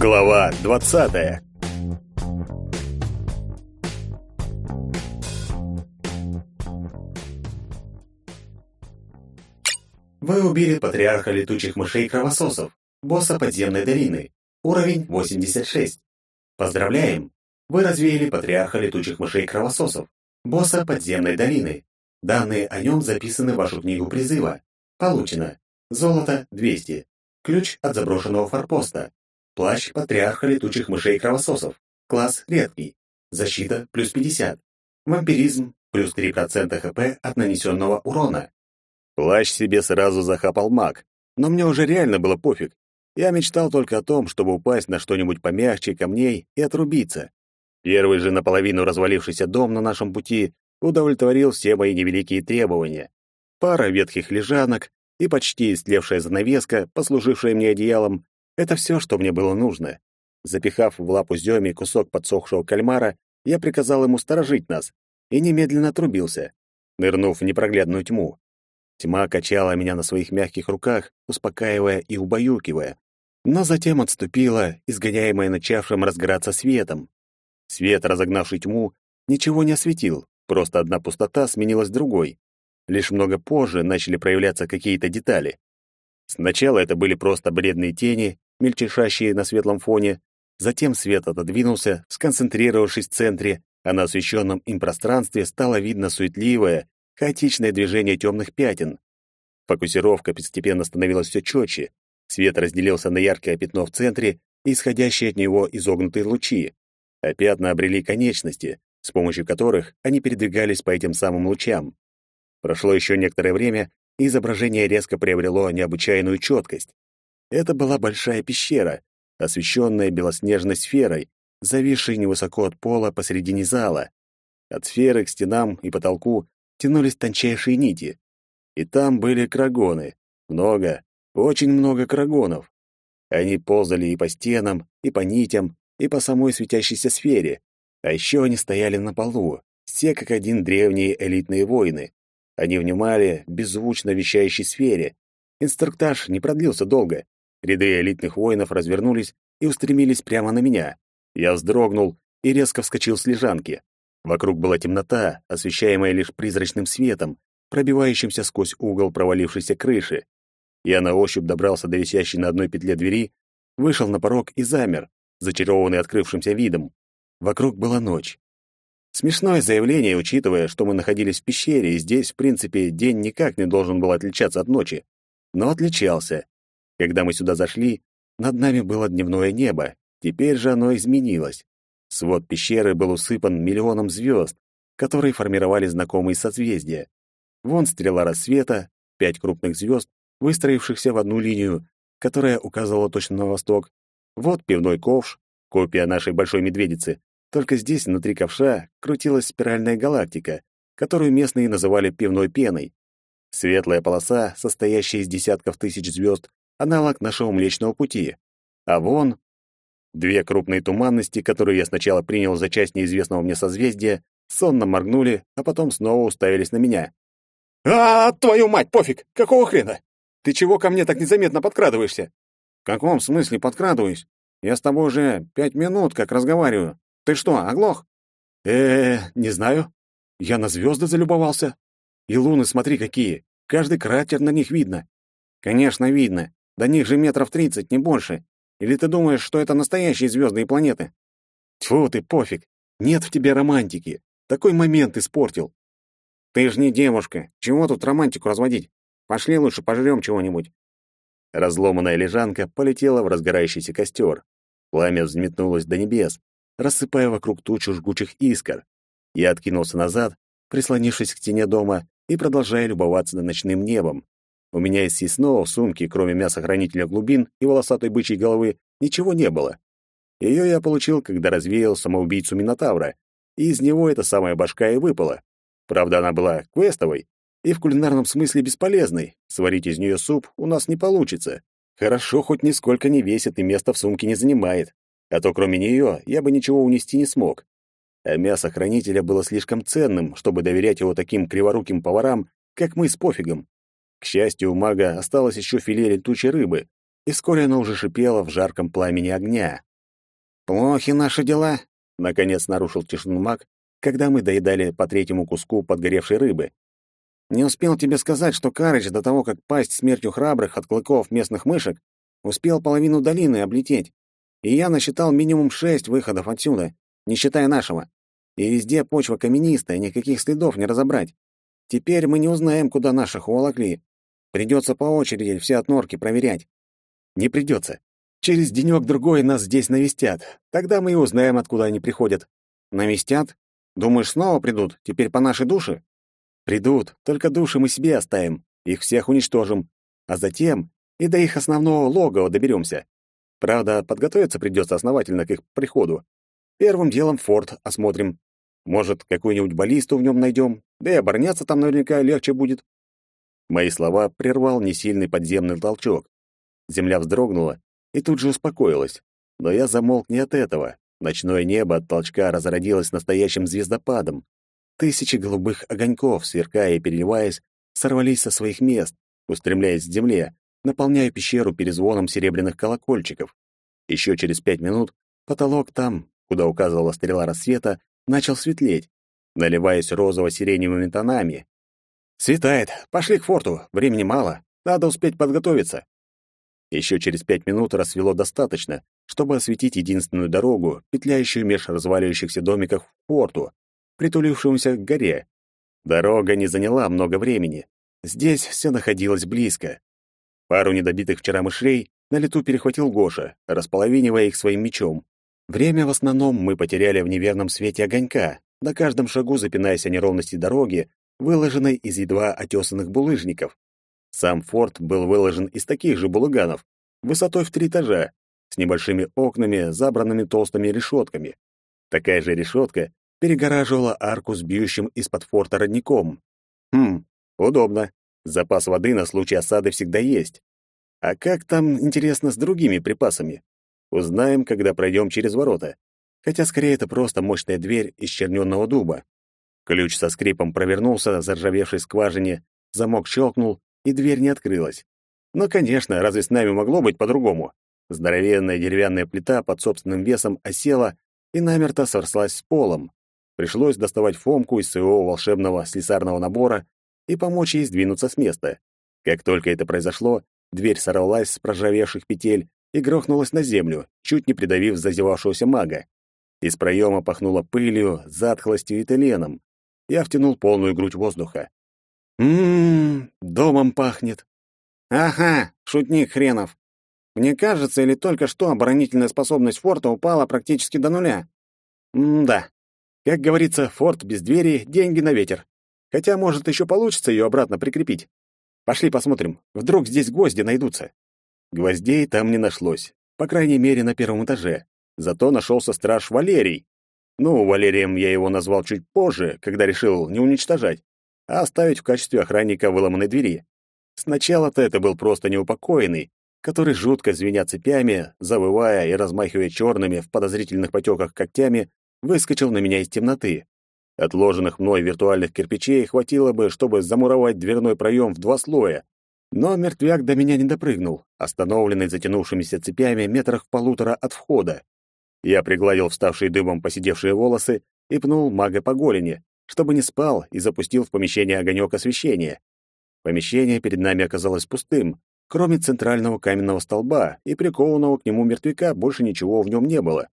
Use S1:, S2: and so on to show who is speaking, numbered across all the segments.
S1: Глава 20.
S2: Вы убили патриарха летучих мышей-кровососов, босса подземной долины. Уровень 86. Поздравляем! Вы развеяли патриарха летучих мышей-кровососов, босса подземной долины. Данные о нем записаны в вашу книгу призыва. Получено. Золото 200. Ключ от заброшенного форпоста. Плащ патриарха летучих мышей-кровососов. Класс редкий. Защита плюс 50. Вампиризм плюс 3% хп от нанесенного урона.
S1: Плащ себе сразу захапал маг, но мне уже реально было пофиг. Я мечтал только о том, чтобы упасть на что-нибудь помягче камней и отрубиться. Первый же наполовину развалившийся дом на нашем пути удовлетворил все мои невеликие требования. Пара ветхих лежанок и почти истлевшая занавеска, послужившая мне одеялом, это все, что мне было нужно. Запихав в лапу Зёми кусок подсохшего кальмара, я приказал ему сторожить нас и немедленно отрубился, нырнув в непроглядную тьму. Тьма качала меня на своих мягких руках, успокаивая и убаюкивая, но затем отступила, изгоняемая начавшим разгораться светом. Свет, разогнавший тьму, ничего не осветил, просто одна пустота сменилась другой. Лишь много позже начали проявляться какие-то детали. Сначала это были просто бледные тени, мельтешащие на светлом фоне, затем свет отодвинулся, сконцентрировавшись в центре, а на освещенном им пространстве стало видно суетливое, хаотичное движение темных пятен. Фокусировка постепенно становилась все четче, свет разделился на яркое пятно в центре и исходящие от него изогнутые лучи, а пятна обрели конечности, с помощью которых они передвигались по этим самым лучам. Прошло еще некоторое время, и изображение резко приобрело необычайную четкость. Это была большая пещера, освещенная белоснежной сферой, зависшей невысоко от пола посредине зала. От сферы к стенам и потолку тянулись тончайшие нити. И там были крагоны. Много, очень много крагонов. Они ползали и по стенам, и по нитям, и по самой светящейся сфере. А еще они стояли на полу, все как один древние элитные воины. Они внимали беззвучно вещающей сфере. Инструктаж не продлился долго. Ряды элитных воинов развернулись и устремились прямо на меня. Я вздрогнул и резко вскочил с лежанки. Вокруг была темнота, освещаемая лишь призрачным светом, пробивающимся сквозь угол провалившейся крыши. Я на ощупь добрался до висящей на одной петле двери, вышел на порог и замер, зачарованный открывшимся видом. Вокруг была ночь. Смешное заявление, учитывая, что мы находились в пещере, и здесь, в принципе, день никак не должен был отличаться от ночи. Но отличался. Когда мы сюда зашли, над нами было дневное небо, теперь же оно изменилось. Свод пещеры был усыпан миллионом звезд, которые формировали знакомые созвездия. Вон стрела рассвета, пять крупных звезд, выстроившихся в одну линию, которая указывала точно на восток. Вот пивной ковш, копия нашей большой медведицы. Только здесь, внутри ковша, крутилась спиральная галактика, которую местные называли пивной пеной. Светлая полоса, состоящая из десятков тысяч звезд, аналог нашего Млечного Пути. А вон Две крупные туманности, которые я сначала принял за часть неизвестного мне созвездия, сонно моргнули, а потом снова уставились на меня. «А, твою мать, пофиг! Какого хрена? Ты чего ко мне так незаметно подкрадываешься?» «В каком смысле подкрадываюсь? Я с тобой уже пять минут как разговариваю. Ты что, оглох?» э, не знаю. Я на звезды залюбовался. И луны смотри какие. Каждый кратер на них видно. Конечно, видно. До них же метров тридцать, не больше. Или ты думаешь, что это настоящие звезды планеты? Тьфу ты, пофиг. Нет в тебе романтики. Такой момент испортил. Ты же не девушка. Чего тут романтику разводить? Пошли лучше пожрем чего-нибудь. Разломанная лежанка полетела в разгорающийся костер. Пламя взметнулось до небес, рассыпая вокруг тучу жгучих искр. Я откинулся назад, прислонившись к стене дома и продолжая любоваться на ночным небом. У меня из съестного в сумке, кроме мяса хранителя глубин и волосатой бычьей головы, ничего не было. Ее я получил, когда развеял самоубийцу Минотавра, и из него эта самая башка и выпала. Правда, она была квестовой и в кулинарном смысле бесполезной. Сварить из нее суп у нас не получится. Хорошо, хоть нисколько не весит и места в сумке не занимает. А то кроме нее я бы ничего унести не смог. А мясо хранителя было слишком ценным, чтобы доверять его таким криворуким поварам, как мы с пофигом. К счастью, у мага осталось еще филе летучей рыбы, и вскоре она уже шипела в жарком пламени огня. Плохи наши дела, наконец нарушил тишину маг, когда мы доедали по третьему куску подгоревшей рыбы. Не успел тебе сказать, что Карыч до того, как пасть смертью храбрых от клыков местных мышек, успел половину долины облететь. И я насчитал минимум шесть выходов отсюда, не считая нашего. И везде почва каменистая, никаких следов не разобрать. Теперь мы не узнаем, куда наших уволокли. Придется по очереди все от норки проверять. Не придется. Через денек-другой нас здесь навестят. Тогда мы и узнаем, откуда они приходят. Навестят? Думаешь, снова придут? Теперь по нашей душе? Придут, только души мы себе оставим. Их всех уничтожим. А затем и до их основного логова доберемся. Правда, подготовиться придется основательно к их приходу. Первым делом форт осмотрим. Может, какую-нибудь баллисту в нем найдем, да и обороняться там наверняка легче будет. Мои слова прервал несильный подземный толчок. Земля вздрогнула и тут же успокоилась. Но я замолк не от этого. Ночное небо от толчка разродилось настоящим звездопадом. Тысячи голубых огоньков, сверкая и переливаясь, сорвались со своих мест, устремляясь к земле, наполняя пещеру перезвоном серебряных колокольчиков. Еще через пять минут потолок там, куда указывала стрела рассвета, начал светлеть, наливаясь розово-сиреневыми тонами. «Светает. Пошли к форту. Времени мало. Надо успеть подготовиться». Еще через пять минут рассвело достаточно, чтобы осветить единственную дорогу, петляющую меж разваливающихся домиков к форту, притулившемуся к горе. Дорога не заняла много времени. Здесь все находилось близко. Пару недобитых вчера мышей на лету перехватил Гоша, располовинивая их своим мечом. Время в основном мы потеряли в неверном свете огонька, на каждом шагу запинаясь о неровности дороги, выложенной из едва отесанных булыжников. Сам форт был выложен из таких же булыганов, высотой в три этажа, с небольшими окнами, забранными толстыми решетками. Такая же решетка перегораживала арку с бьющим из-под форта родником. Хм, удобно. Запас воды на случай осады всегда есть. А как там, интересно, с другими припасами? Узнаем, когда пройдем через ворота. Хотя скорее это просто мощная дверь из черненного дуба. Ключ со скрипом провернулся в заржавевшей скважине, замок щелкнул, и дверь не открылась. Но, конечно, разве с нами могло быть по-другому? Здоровенная деревянная плита под собственным весом осела и намерто сорслась с полом. Пришлось доставать Фомку из своего волшебного слесарного набора и помочь ей сдвинуться с места. Как только это произошло, дверь сорвалась с проржавевших петель, и грохнулась на землю, чуть не придавив зазевавшегося мага. Из проема пахнуло пылью, затхлостью и теленом. Я втянул полную грудь воздуха. «Ммм, домом пахнет». «Ага, шутник хренов. Мне кажется, или только что оборонительная способность форта упала практически до нуля?» «М-да. Как говорится, форт без двери, деньги на ветер. Хотя, может, еще получится ее обратно прикрепить. Пошли посмотрим, вдруг здесь гвозди найдутся». Гвоздей там не нашлось, по крайней мере, на первом этаже. Зато нашелся страж Валерий. Ну, Валерием я его назвал чуть позже, когда решил не уничтожать, а оставить в качестве охранника выломанной двери. Сначала-то это был просто неупокоенный, который, жутко звеня цепями, завывая и размахивая черными в подозрительных потеках когтями, выскочил на меня из темноты. Отложенных мной виртуальных кирпичей хватило бы, чтобы замуровать дверной проем в два слоя, но мертвяк до меня не допрыгнул, остановленный затянувшимися цепями метрах в полутора от входа. Я пригладил вставшие дымом посидевшие волосы и пнул мага по голени, чтобы не спал, и запустил в помещение огонек освещения. Помещение перед нами оказалось пустым. Кроме центрального каменного столба и прикованного к нему мертвяка, больше ничего в нем не было.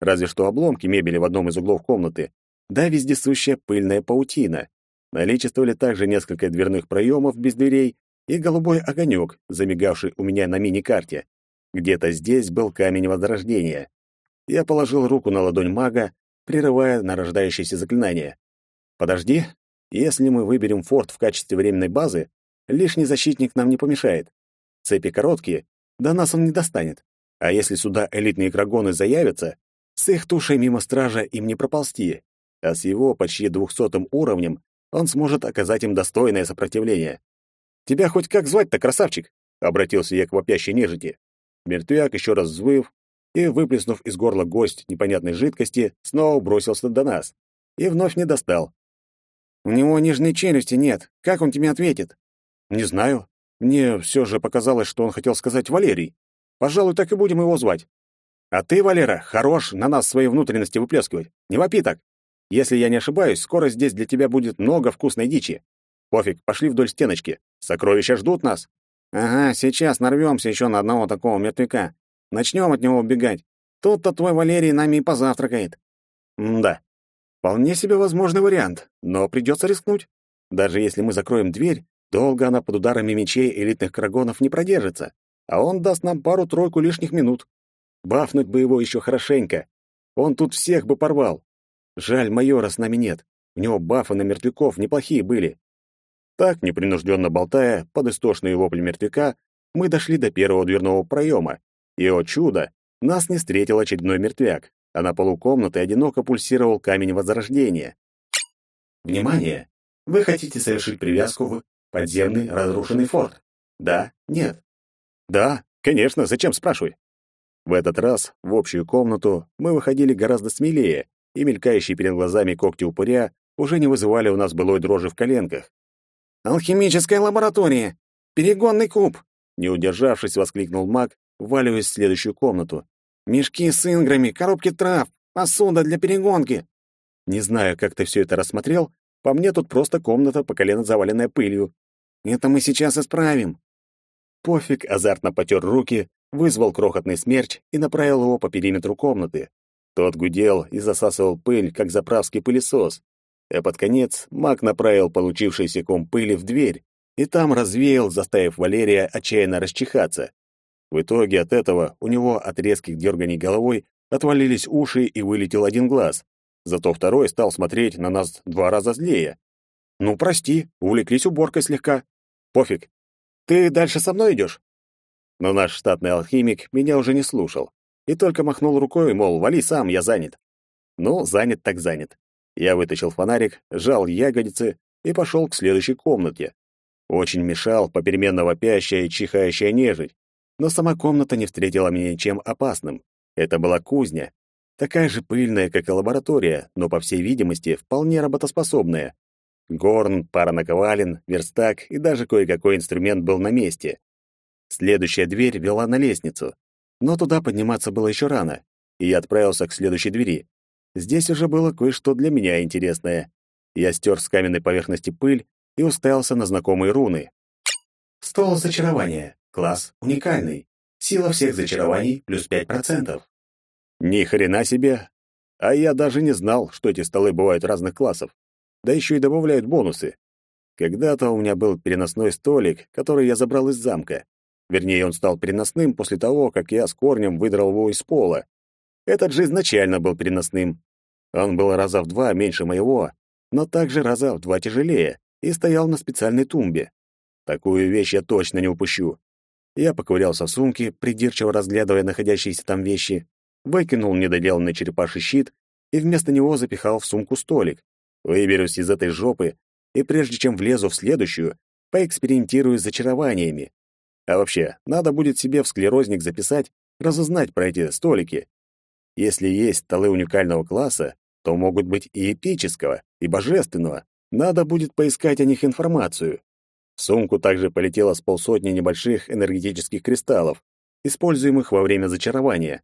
S1: Разве что обломки мебели в одном из углов комнаты, да вездесущая пыльная паутина. Наличествовали также несколько дверных проемов без дверей и голубой огонек, замигавший у меня на мини-карте. Где-то здесь был камень возрождения. Я положил руку на ладонь мага, прерывая нарождающееся заклинание. «Подожди, если мы выберем форт в качестве временной базы, лишний защитник нам не помешает. Цепи короткие, до нас он не достанет. А если сюда элитные крагоны заявятся, с их тушей мимо стража им не проползти, а с его почти двухсотым уровнем он сможет оказать им достойное сопротивление. Тебя хоть как звать-то, красавчик?» — обратился я к вопящей нежити. Мертвяк, еще раз взвыв и, выплеснув из горла гость непонятной жидкости, снова бросился до нас. И вновь не достал. «У него нижней челюсти нет. Как он тебе ответит?» «Не знаю. Мне все же показалось, что он хотел сказать Валерий. Пожалуй, так и будем его звать». А ты, Валера, хорош на нас свои внутренности выплескивать. Не вопи так. Если я не ошибаюсь, скоро здесь для тебя будет много вкусной дичи. Пофиг, пошли вдоль стеночки. Сокровища ждут нас. Ага, сейчас нарвемся еще на одного такого мертвяка. Начнем от него убегать. Тут-то твой Валерий нами и позавтракает. М да. Вполне себе возможный вариант, но придется рискнуть. Даже если мы закроем дверь, долго она под ударами мечей элитных крагонов не продержится, а он даст нам пару-тройку лишних минут. Бафнуть бы его еще хорошенько. Он тут всех бы порвал. Жаль, майора с нами нет. У него бафы на мертвяков неплохие были. Так, непринужденно болтая, под истошные вопли мертвяка, мы дошли до первого дверного проема. И, о чудо, нас не встретил очередной мертвяк, а на полу комнаты одиноко пульсировал камень возрождения.
S2: Внимание! Вы хотите совершить привязку в подземный разрушенный форт? Да? Нет?
S1: Да, конечно, зачем спрашивай? В этот раз в общую комнату мы выходили гораздо смелее, и мелькающие перед глазами когти упыря уже не вызывали у нас былой дрожи в коленках. «Алхимическая лаборатория! Перегонный куб!» Не удержавшись, воскликнул маг, вваливаясь в следующую комнату. «Мешки с инграми, коробки трав, посуда для перегонки!» Не знаю, как ты все это рассмотрел, по мне тут просто комната по колено заваленная пылью. Это мы сейчас исправим. Пофиг азартно потер руки, вызвал крохотный смерч и направил его по периметру комнаты. Тот гудел и засасывал пыль, как заправский пылесос. А под конец маг направил получившийся ком пыли в дверь и там развеял, заставив Валерия отчаянно расчихаться. В итоге от этого у него от резких дерганий головой отвалились уши и вылетел один глаз. Зато второй стал смотреть на нас два раза злее. «Ну, прости, увлеклись уборкой слегка. Пофиг. Ты дальше со мной идешь?» Но наш штатный алхимик меня уже не слушал и только махнул рукой, мол, вали сам, я занят. Ну, занят так занят. Я вытащил фонарик, сжал ягодицы и пошел к следующей комнате. Очень мешал попеременно вопящая и чихающая нежить, но сама комната не встретила меня ничем опасным. Это была кузня, такая же пыльная, как и лаборатория, но, по всей видимости, вполне работоспособная. Горн, пара наковален, верстак и даже кое-какой инструмент был на месте. Следующая дверь вела на лестницу, но туда подниматься было еще рано, и я отправился к следующей двери. Здесь уже было кое-что для меня интересное. Я стер с каменной поверхности пыль и уставился на знакомые руны.
S2: Стол зачарования. Класс уникальный. Сила всех зачарований плюс 5%.
S1: Ни хрена себе! А я даже не знал, что эти столы бывают разных классов. Да еще и добавляют бонусы. Когда-то у меня был переносной столик, который я забрал из замка. Вернее, он стал переносным после того, как я с корнем выдрал его из пола. Этот же изначально был переносным. Он был раза в два меньше моего, но также раза в два тяжелее и стоял на специальной тумбе. Такую вещь я точно не упущу. Я поковырялся в сумке, придирчиво разглядывая находящиеся там вещи, выкинул недоделанный черепаший щит и вместо него запихал в сумку столик. Выберусь из этой жопы, и прежде чем влезу в следующую, поэкспериментирую с зачарованиями. А вообще, надо будет себе в склерозник записать, разузнать про эти столики. Если есть столы уникального класса, то могут быть и эпического, и божественного. Надо будет поискать о них информацию. В сумку также полетело с полсотни небольших энергетических кристаллов, используемых во время зачарования.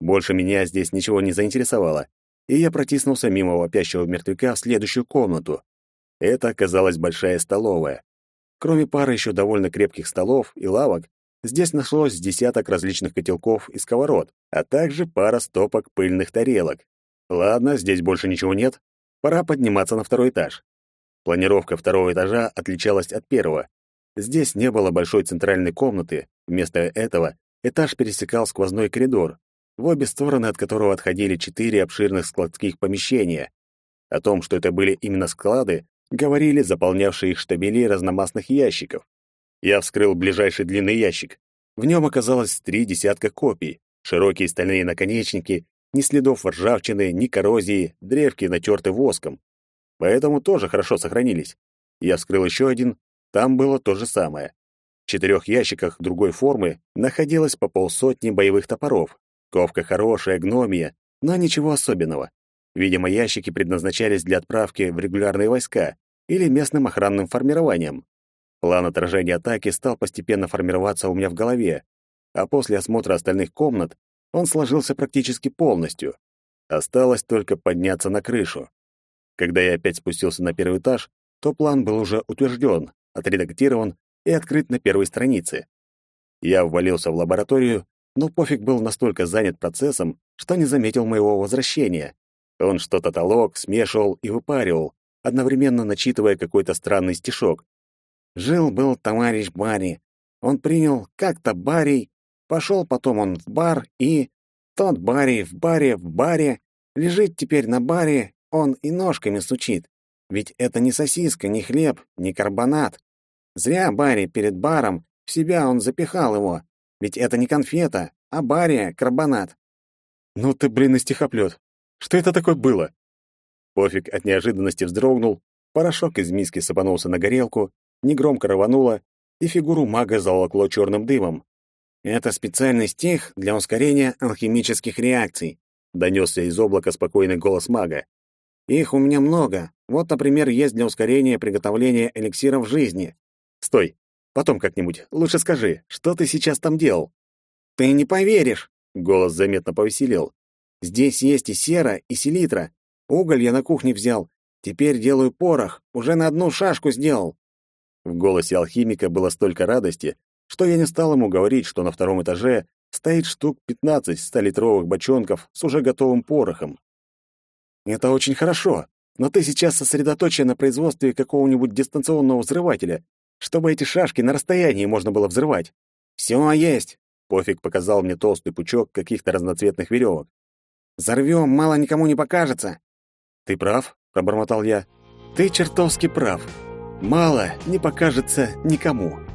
S1: Больше меня здесь ничего не заинтересовало, и я протиснулся мимо вопящего мертвяка в следующую комнату. Это оказалась большая столовая. Кроме пары еще довольно крепких столов и лавок, здесь нашлось десяток различных котелков и сковород, а также пара стопок пыльных тарелок. Ладно, здесь больше ничего нет. Пора подниматься на второй этаж. Планировка второго этажа отличалась от первого. Здесь не было большой центральной комнаты, вместо этого этаж пересекал сквозной коридор, в обе стороны от которого отходили четыре обширных складских помещения. О том, что это были именно склады, говорили заполнявшие их штабели разномастных ящиков. Я вскрыл ближайший длинный ящик. В нем оказалось три десятка копий, широкие стальные наконечники, ни следов ржавчины, ни коррозии, древки натерты воском. Поэтому тоже хорошо сохранились. Я вскрыл еще один, там было то же самое. В четырех ящиках другой формы находилось по полсотни боевых топоров. Ковка хорошая, гномия, но ничего особенного. Видимо, ящики предназначались для отправки в регулярные войска или местным охранным формированием. План отражения атаки стал постепенно формироваться у меня в голове, а после осмотра остальных комнат он сложился практически полностью. Осталось только подняться на крышу. Когда я опять спустился на первый этаж, то план был уже утвержден, отредактирован и открыт на первой странице. Я ввалился в лабораторию, но пофиг был настолько занят процессом, что не заметил моего возвращения. Он что-то толок, смешивал и выпаривал, одновременно начитывая какой-то странный стишок. Жил-был товарищ Барри. Он принял как-то Барри, пошел потом он в бар и... Тот Барри в баре в баре, лежит теперь на баре, он и ножками сучит. Ведь это не сосиска, не хлеб, не карбонат. Зря Барри перед баром, в себя он запихал его. Ведь это не конфета, а бария, карбонат.
S2: Ну ты, блин, и стихоплёт. Что это такое было?
S1: Пофиг от неожиданности вздрогнул, порошок из миски сыпанулся на горелку, негромко рвануло, и фигуру мага заволокло черным дымом. «Это специальный стих для ускорения алхимических реакций», — донесся из облака спокойный голос мага. «Их у меня много. Вот, например, есть для ускорения приготовления эликсиров жизни». «Стой! Потом как-нибудь. Лучше скажи, что ты сейчас там делал?» «Ты не поверишь!» — голос заметно повеселел. «Здесь есть и сера, и селитра. Уголь я на кухне взял. Теперь делаю порох. Уже на одну шашку сделал». В голосе алхимика было столько радости, что я не стал ему говорить, что на втором этаже стоит штук 15 столитровых бочонков с уже готовым порохом. Это очень хорошо, но ты сейчас сосредоточен на производстве какого-нибудь дистанционного взрывателя, чтобы эти шашки на расстоянии можно было взрывать. Все есть. Пофиг показал мне толстый пучок каких-то разноцветных веревок. Взорвем, мало никому не покажется. Ты прав, пробормотал я. Ты чертовски прав. Мало не покажется никому.